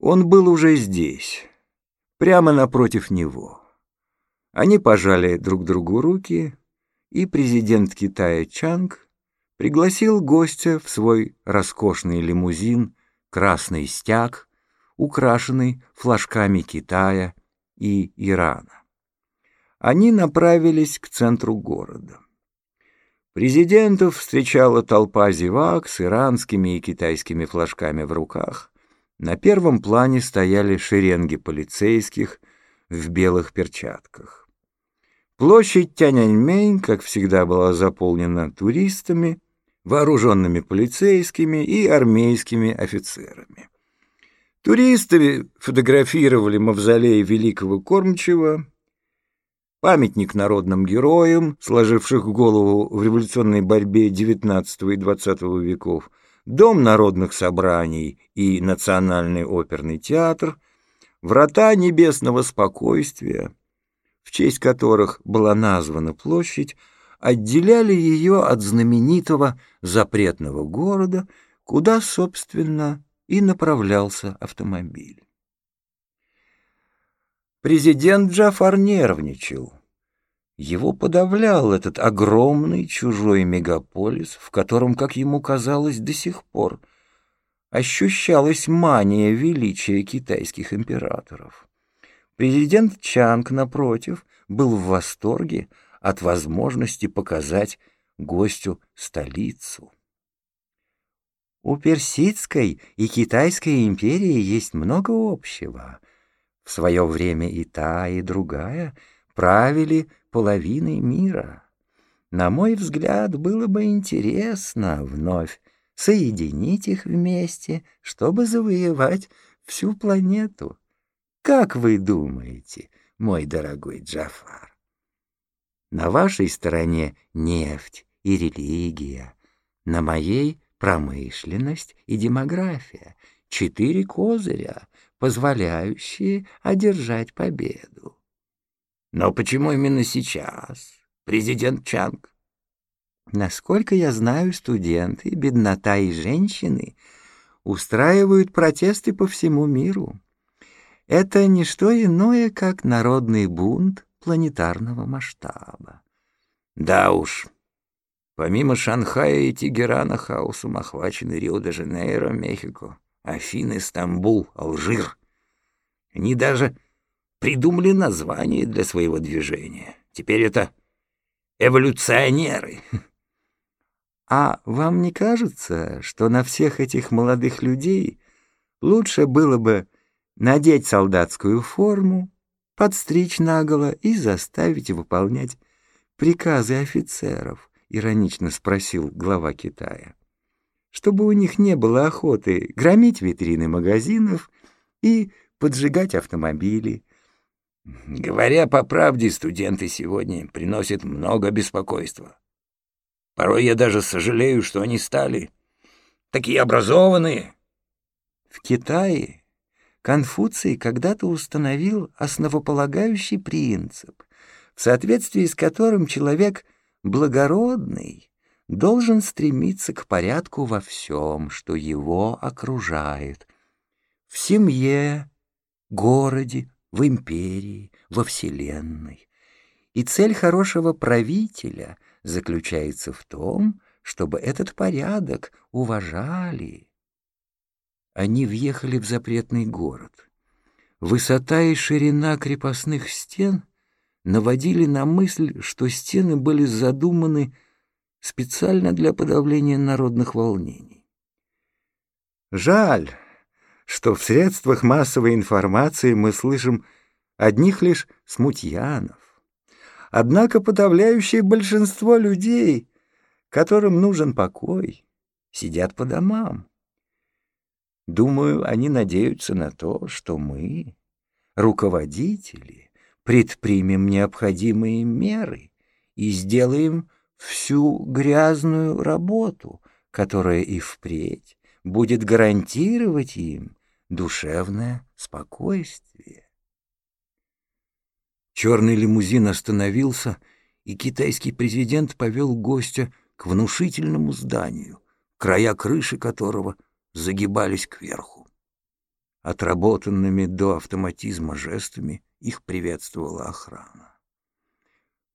Он был уже здесь, прямо напротив него. Они пожали друг другу руки, и президент Китая Чанг пригласил гостя в свой роскошный лимузин «Красный стяг», украшенный флажками Китая и Ирана. Они направились к центру города. Президентов встречала толпа зевак с иранскими и китайскими флажками в руках. На первом плане стояли шеренги полицейских в белых перчатках. Площадь Тяньаньмэнь, как всегда, была заполнена туристами, вооруженными полицейскими и армейскими офицерами. Туристы фотографировали мавзолей великого кормчего, памятник народным героям, сложивших голову в революционной борьбе XIX и XX веков, Дом народных собраний и Национальный оперный театр, врата небесного спокойствия, в честь которых была названа площадь, отделяли ее от знаменитого запретного города, куда, собственно, и направлялся автомобиль. Президент Джафар нервничал. Его подавлял этот огромный чужой мегаполис, в котором, как ему казалось до сих пор, ощущалась мания величия китайских императоров. Президент Чанг, напротив, был в восторге от возможности показать гостю столицу. У Персидской и Китайской империи есть много общего — в свое время и та, и другая правили половиной мира. На мой взгляд, было бы интересно вновь соединить их вместе, чтобы завоевать всю планету. Как вы думаете, мой дорогой Джафар? На вашей стороне нефть и религия, на моей — промышленность и демография, четыре козыря, позволяющие одержать победу. Но почему именно сейчас, президент Чанг? Насколько я знаю, студенты, беднота и женщины устраивают протесты по всему миру. Это не что иное, как народный бунт планетарного масштаба. Да уж, помимо Шанхая и Тегерана хаосом охвачены Рио-де-Жанейро, Мехико, Афины, Стамбул, Алжир. Они даже придумали название для своего движения. Теперь это эволюционеры. А вам не кажется, что на всех этих молодых людей лучше было бы надеть солдатскую форму, подстричь наголо и заставить выполнять приказы офицеров? — иронично спросил глава Китая чтобы у них не было охоты громить витрины магазинов и поджигать автомобили. Говоря по правде, студенты сегодня приносят много беспокойства. Порой я даже сожалею, что они стали такие образованные. В Китае Конфуций когда-то установил основополагающий принцип, в соответствии с которым человек благородный должен стремиться к порядку во всем, что его окружает. В семье, городе, в империи, во Вселенной. И цель хорошего правителя заключается в том, чтобы этот порядок уважали. Они въехали в запретный город. Высота и ширина крепостных стен наводили на мысль, что стены были задуманы специально для подавления народных волнений. Жаль, что в средствах массовой информации мы слышим одних лишь смутьянов. Однако подавляющее большинство людей, которым нужен покой, сидят по домам. Думаю, они надеются на то, что мы, руководители, предпримем необходимые меры и сделаем всю грязную работу, которая и впредь будет гарантировать им душевное спокойствие. Черный лимузин остановился, и китайский президент повел гостя к внушительному зданию, края крыши которого загибались кверху. отработанными до автоматизма жестами, их приветствовала охрана.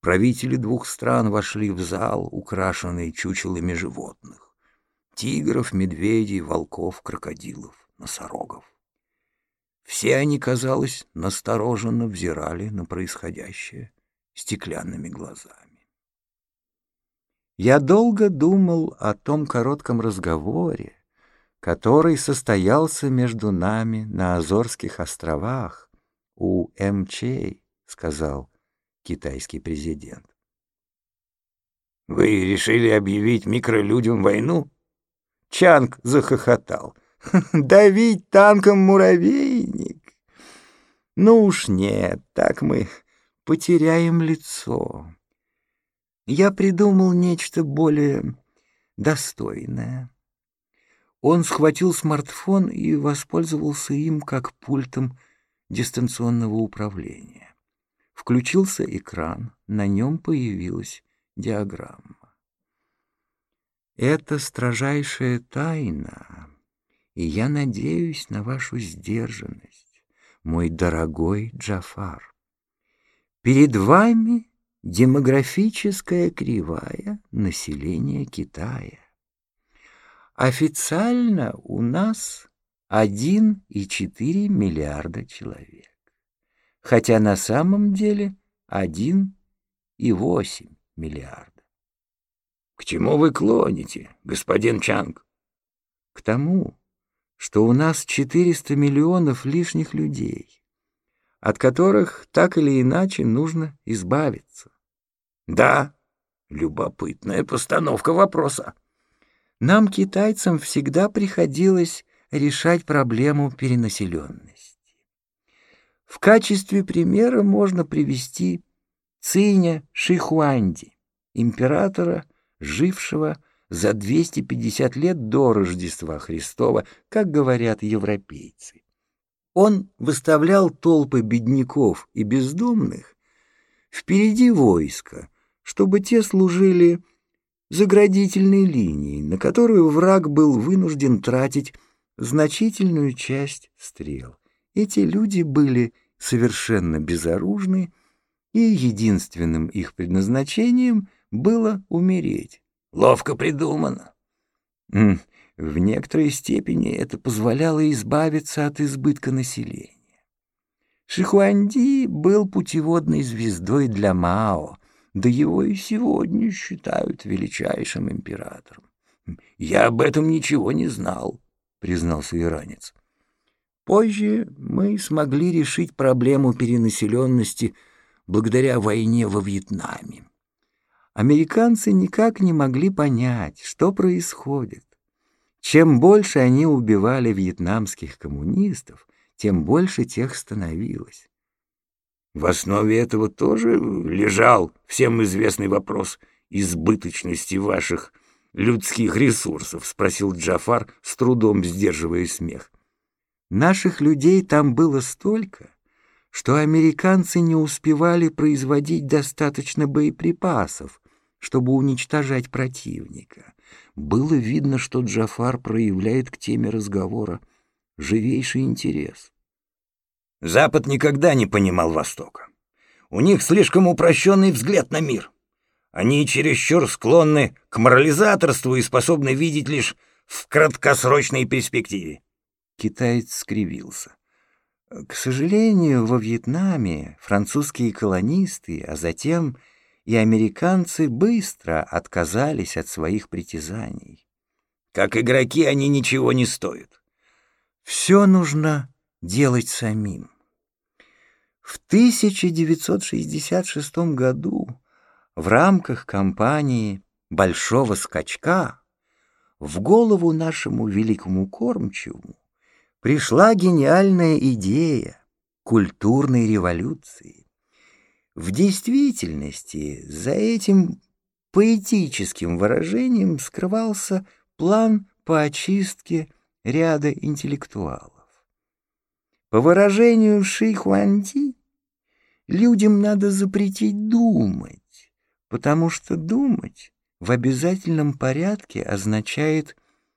Правители двух стран вошли в зал, украшенный чучелами животных — тигров, медведей, волков, крокодилов, носорогов. Все они, казалось, настороженно взирали на происходящее стеклянными глазами. Я долго думал о том коротком разговоре, который состоялся между нами на Азорских островах у МЧ, сказал китайский президент. «Вы решили объявить микролюдям войну?» Чанг захохотал. «Давить танком муравейник? Ну уж нет, так мы потеряем лицо. Я придумал нечто более достойное». Он схватил смартфон и воспользовался им как пультом дистанционного управления. Включился экран, на нем появилась диаграмма. Это строжайшая тайна, и я надеюсь на вашу сдержанность, мой дорогой Джафар. Перед вами демографическая кривая населения Китая. Официально у нас 1,4 миллиарда человек хотя на самом деле 1,8 миллиарда. К чему вы клоните, господин Чанг? К тому, что у нас 400 миллионов лишних людей, от которых так или иначе нужно избавиться. Да, любопытная постановка вопроса. Нам, китайцам, всегда приходилось решать проблему перенаселенности. В качестве примера можно привести Циня Шихуанди, императора, жившего за 250 лет до Рождества Христова, как говорят европейцы. Он выставлял толпы бедняков и бездомных впереди войска, чтобы те служили заградительной линией, на которую враг был вынужден тратить значительную часть стрел. Эти люди были совершенно безоружны, и единственным их предназначением было умереть. Ловко придумано. В некоторой степени это позволяло избавиться от избытка населения. Шихуанди был путеводной звездой для Мао, да его и сегодня считают величайшим императором. «Я об этом ничего не знал», — признался иранец. Позже мы смогли решить проблему перенаселенности благодаря войне во Вьетнаме. Американцы никак не могли понять, что происходит. Чем больше они убивали вьетнамских коммунистов, тем больше тех становилось. В основе этого тоже лежал всем известный вопрос избыточности ваших людских ресурсов, спросил Джафар, с трудом сдерживая смех. Наших людей там было столько, что американцы не успевали производить достаточно боеприпасов, чтобы уничтожать противника. Было видно, что Джафар проявляет к теме разговора живейший интерес. Запад никогда не понимал Востока. У них слишком упрощенный взгляд на мир. Они чересчур склонны к морализаторству и способны видеть лишь в краткосрочной перспективе. Китаец скривился. К сожалению, во Вьетнаме французские колонисты, а затем и американцы быстро отказались от своих притязаний. Как игроки они ничего не стоят. Все нужно делать самим. В 1966 году в рамках кампании «Большого скачка» в голову нашему великому кормчему пришла гениальная идея культурной революции. В действительности за этим поэтическим выражением скрывался план по очистке ряда интеллектуалов. По выражению Ши Хуанди, людям надо запретить думать, потому что думать в обязательном порядке означает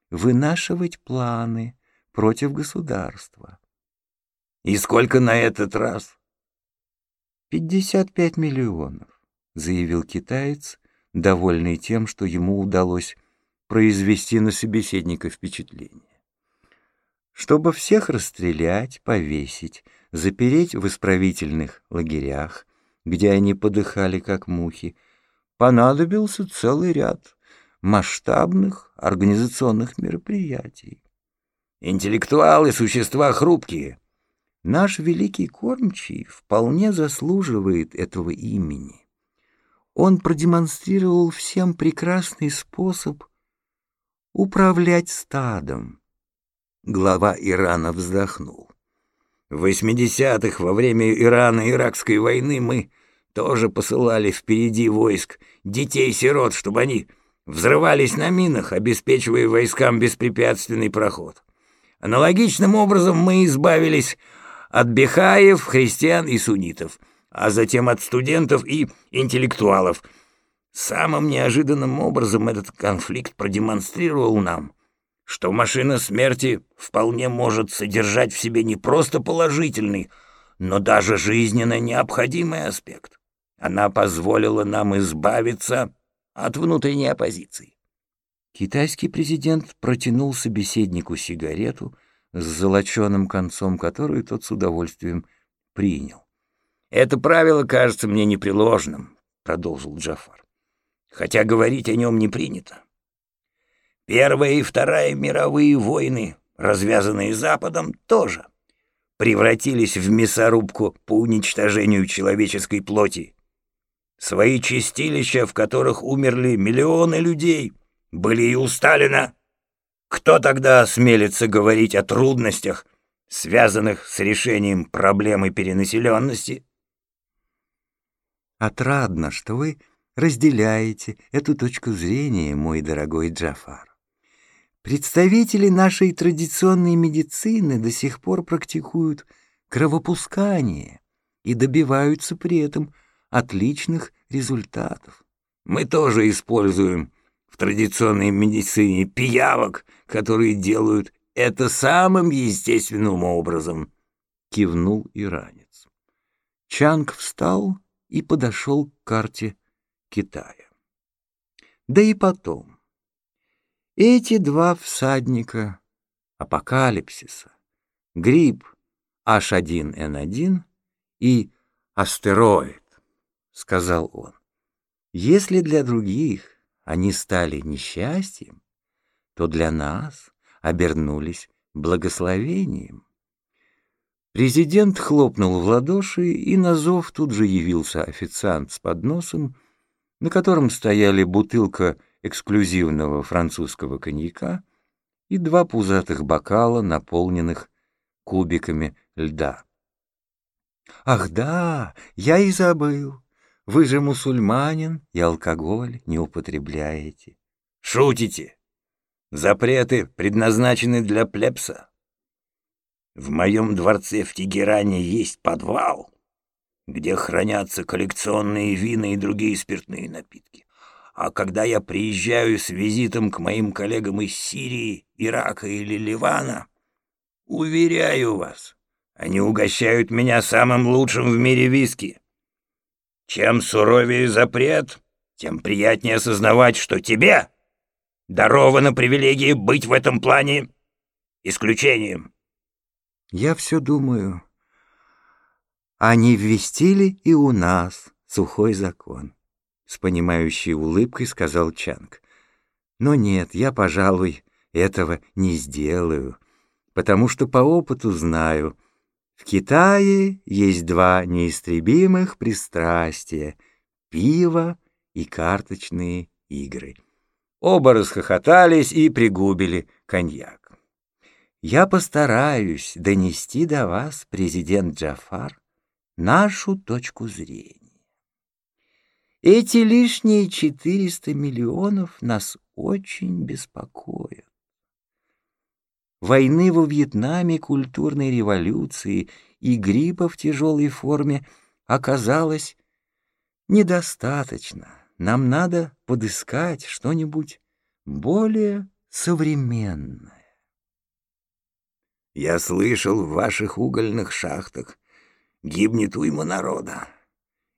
вынашивать планы, против государства. И сколько на этот раз? «Пятьдесят пять миллионов», — заявил китаец, довольный тем, что ему удалось произвести на собеседника впечатление. Чтобы всех расстрелять, повесить, запереть в исправительных лагерях, где они подыхали как мухи, понадобился целый ряд масштабных организационных мероприятий. Интеллектуалы — существа хрупкие. Наш великий кормчий вполне заслуживает этого имени. Он продемонстрировал всем прекрасный способ управлять стадом. Глава Ирана вздохнул. В 80-х, во время Ирано-Иракской войны, мы тоже посылали впереди войск детей-сирот, чтобы они взрывались на минах, обеспечивая войскам беспрепятственный проход. Аналогичным образом мы избавились от бехаев, христиан и суннитов, а затем от студентов и интеллектуалов. Самым неожиданным образом этот конфликт продемонстрировал нам, что машина смерти вполне может содержать в себе не просто положительный, но даже жизненно необходимый аспект. Она позволила нам избавиться от внутренней оппозиции. Китайский президент протянул собеседнику сигарету с золоченым концом, которую тот с удовольствием принял. «Это правило кажется мне непреложным», — продолжил Джафар. «Хотя говорить о нем не принято. Первая и Вторая мировые войны, развязанные Западом, тоже превратились в мясорубку по уничтожению человеческой плоти. Свои чистилища, в которых умерли миллионы людей, были и у Сталина. Кто тогда осмелится говорить о трудностях, связанных с решением проблемы перенаселенности? Отрадно, что вы разделяете эту точку зрения, мой дорогой Джафар. Представители нашей традиционной медицины до сих пор практикуют кровопускание и добиваются при этом отличных результатов. Мы тоже используем в традиционной медицине пиявок, которые делают это самым естественным образом, кивнул иранец. Чанг встал и подошел к карте Китая. Да и потом. Эти два всадника апокалипсиса, гриб H1N1 и астероид, сказал он. Если для других они стали несчастьем, то для нас обернулись благословением. Президент хлопнул в ладоши, и на зов тут же явился официант с подносом, на котором стояли бутылка эксклюзивного французского коньяка и два пузатых бокала, наполненных кубиками льда. «Ах да, я и забыл. Вы же мусульманин и алкоголь не употребляете». «Шутите? Запреты предназначены для плебса. В моем дворце в Тегеране есть подвал, где хранятся коллекционные вина и другие спиртные напитки. А когда я приезжаю с визитом к моим коллегам из Сирии, Ирака или Ливана, уверяю вас, они угощают меня самым лучшим в мире виски. Чем суровее запрет, тем приятнее осознавать, что тебе дарована привилегия быть в этом плане исключением. Я все думаю, они ввестили и у нас сухой закон. С понимающей улыбкой сказал Чанг. Но нет, я, пожалуй, этого не сделаю, потому что по опыту знаю — в Китае есть два неистребимых пристрастия — пиво и карточные игры. Оба расхохотались и пригубили коньяк. Я постараюсь донести до вас, президент Джафар, нашу точку зрения. Эти лишние 400 миллионов нас очень беспокоят войны во Вьетнаме, культурной революции и гриппа в тяжелой форме оказалось недостаточно. Нам надо подыскать что-нибудь более современное. Я слышал, в ваших угольных шахтах гибнет уйма народа.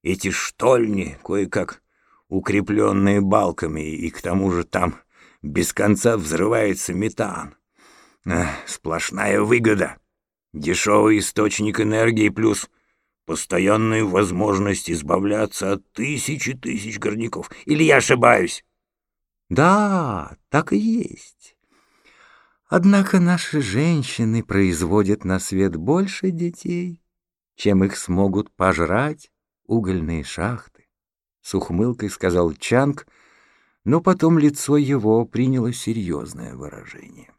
Эти штольни, кое-как укрепленные балками, и к тому же там без конца взрывается метан. Сплошная выгода. Дешевый источник энергии плюс постоянную возможность избавляться от тысячи тысяч горняков. Или я ошибаюсь? Да, так и есть. Однако наши женщины производят на свет больше детей, чем их смогут пожрать угольные шахты. С ухмылкой сказал Чанг, но потом лицо его приняло серьезное выражение.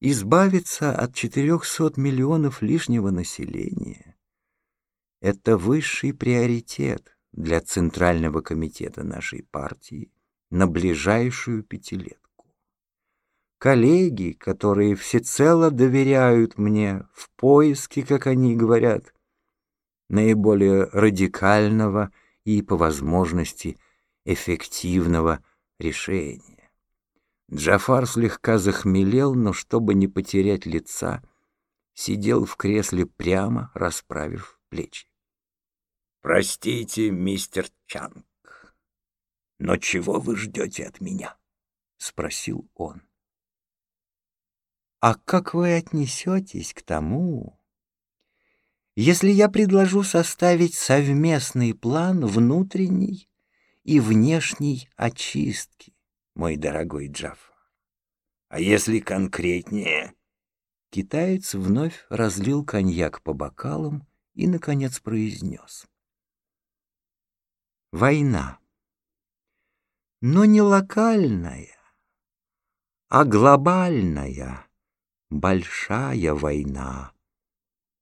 Избавиться от 400 миллионов лишнего населения — это высший приоритет для Центрального комитета нашей партии на ближайшую пятилетку. Коллеги, которые всецело доверяют мне в поиске, как они говорят, наиболее радикального и, по возможности, эффективного решения. Джафар слегка захмелел, но чтобы не потерять лица, сидел в кресле прямо, расправив плечи. «Простите, мистер Чанг, но чего вы ждете от меня?» — спросил он. «А как вы отнесетесь к тому, если я предложу составить совместный план внутренней и внешней очистки, мой дорогой Джафа. А если конкретнее? Китаец вновь разлил коньяк по бокалам и, наконец, произнес. Война. Но не локальная, а глобальная, большая война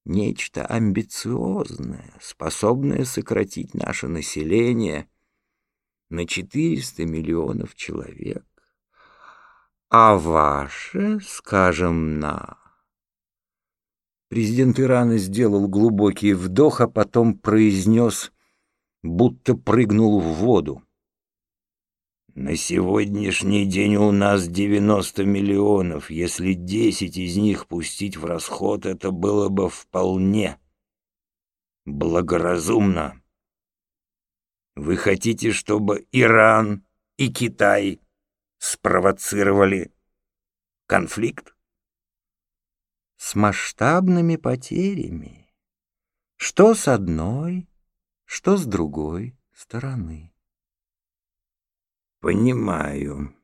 нечто амбициозное, способное сократить наше население на 400 миллионов человек. А ваше, скажем, на... Президент Ирана сделал глубокий вдох, а потом произнес, будто прыгнул в воду. На сегодняшний день у нас 90 миллионов. Если 10 из них пустить в расход, это было бы вполне благоразумно. Вы хотите, чтобы Иран и Китай спровоцировали конфликт? С масштабными потерями. Что с одной, что с другой стороны. Понимаю,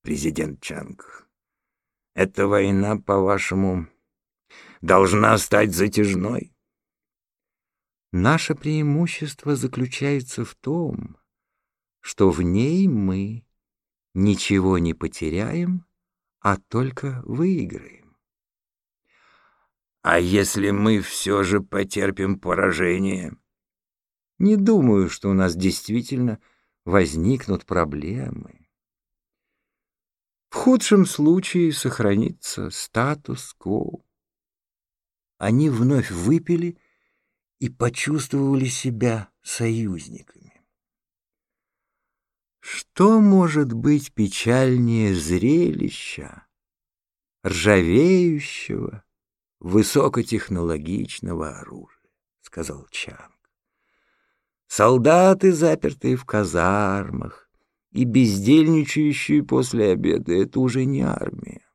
президент Чанг. Эта война, по-вашему, должна стать затяжной? Наше преимущество заключается в том, что в ней мы ничего не потеряем, а только выиграем. А если мы все же потерпим поражение? Не думаю, что у нас действительно возникнут проблемы. В худшем случае сохранится статус-кво. Они вновь выпили и почувствовали себя союзниками. Что может быть печальнее зрелища ржавеющего высокотехнологичного оружия, сказал Чан. Солдаты, запертые в казармах, и бездельничающие после обеда — это уже не армия.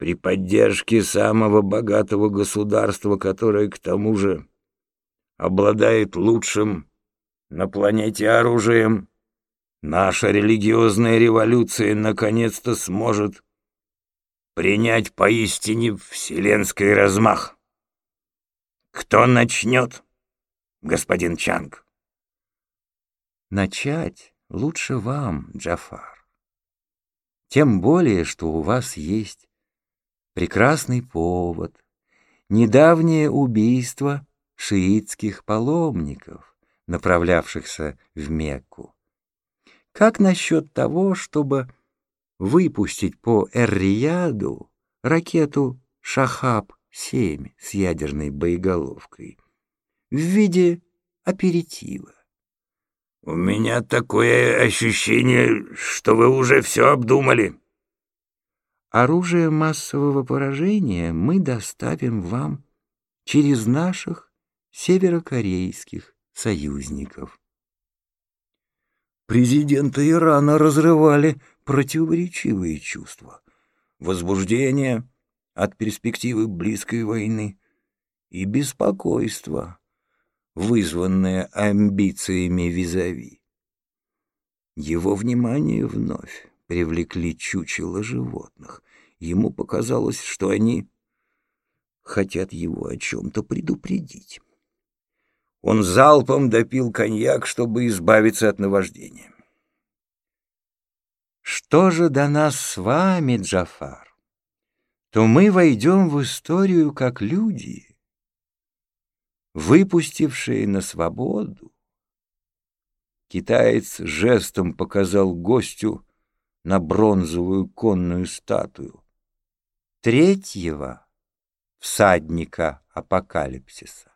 При поддержке самого богатого государства, которое, к тому же, обладает лучшим на планете оружием, наша религиозная революция наконец-то сможет принять поистине вселенский размах. Кто начнет? господин Чанг. Начать лучше вам, Джафар. Тем более, что у вас есть прекрасный повод. Недавнее убийство шиитских паломников, направлявшихся в Мекку. Как насчет того, чтобы выпустить по Эр-Рияду ракету «Шахаб-7» с ядерной боеголовкой? в виде аперитива. «У меня такое ощущение, что вы уже все обдумали». Оружие массового поражения мы доставим вам через наших северокорейских союзников. Президента Ирана разрывали противоречивые чувства. Возбуждение от перспективы близкой войны и беспокойство, вызванное амбициями визави. Его внимание вновь привлекли чучело животных. Ему показалось, что они хотят его о чем-то предупредить. Он залпом допил коньяк, чтобы избавиться от наваждения. Что же до нас с вами, Джафар, то мы войдем в историю как люди, выпустившие на свободу. Китаец жестом показал гостю на бронзовую конную статую. Третьего всадника апокалипсиса.